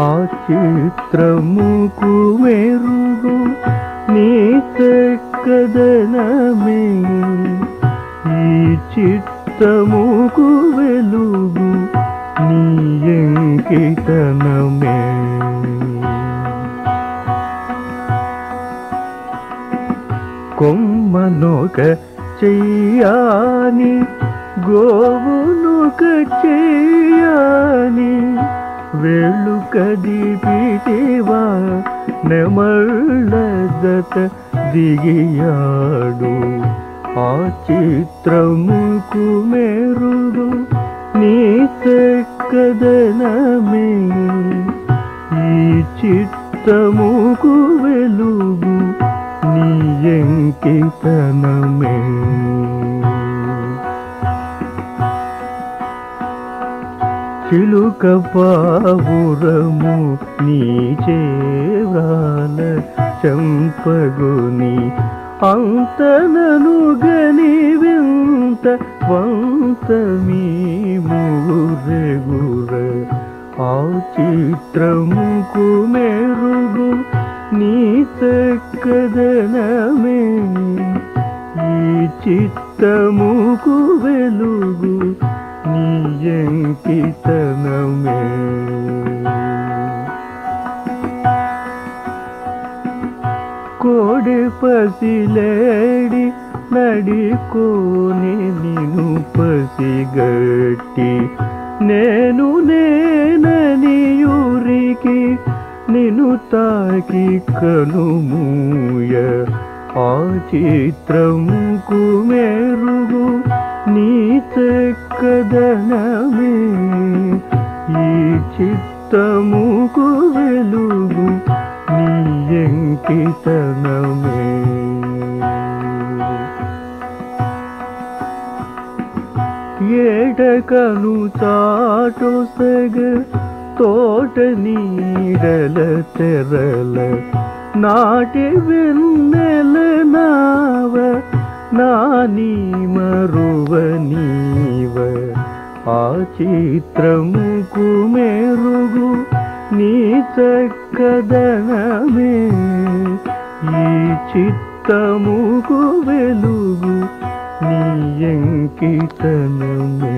ఆ చిత్రముకు మెరుగు నీ చక్కదనమే. ఈ చిత్తముకు వెలుగు నీ ఎంకితనమే. కొమ్మనొక చెయ్యాని గోవునొక చెయ్య వేళ్ళు కదిపిటివా నెమళ్ళ జత దిగియాడు. ఆ చిత్రముకు మెరుగు నీ చక్కదనమే. ఈ చిత్తముకు వెలుగు నీ ఎంకితనమే. చిలుక పావురము నీచేవ్రాల చంపగుని అంతనను గని వింత వంత మీ మూరెగుర ఆ చిత్రముకు మెరుగు నీ చక్కదనమే ఈ చిత్తముకు వెలుగు నీ ఎంకితనమే కోడి పసిలేడి నడికోని నిను పసిగట్టి నేను నేనని యూరికి నిను తాకి కనుమూయ ఆ చిత్రముకు మెరుగు నీ చక్కదనమే ఈ చిత్తముకు వెలుగు నీ ఎంకితనమే. ఏడకను చాటు తోట నీడల తెరల నాటి వెన్నెల నావ నాని మరువనీవ ఆ చిత్రముకు మెరుగు నీ చక్కదనమే. ఈ చిత్తముకు వెలుగు నీ ఎంకితనమే.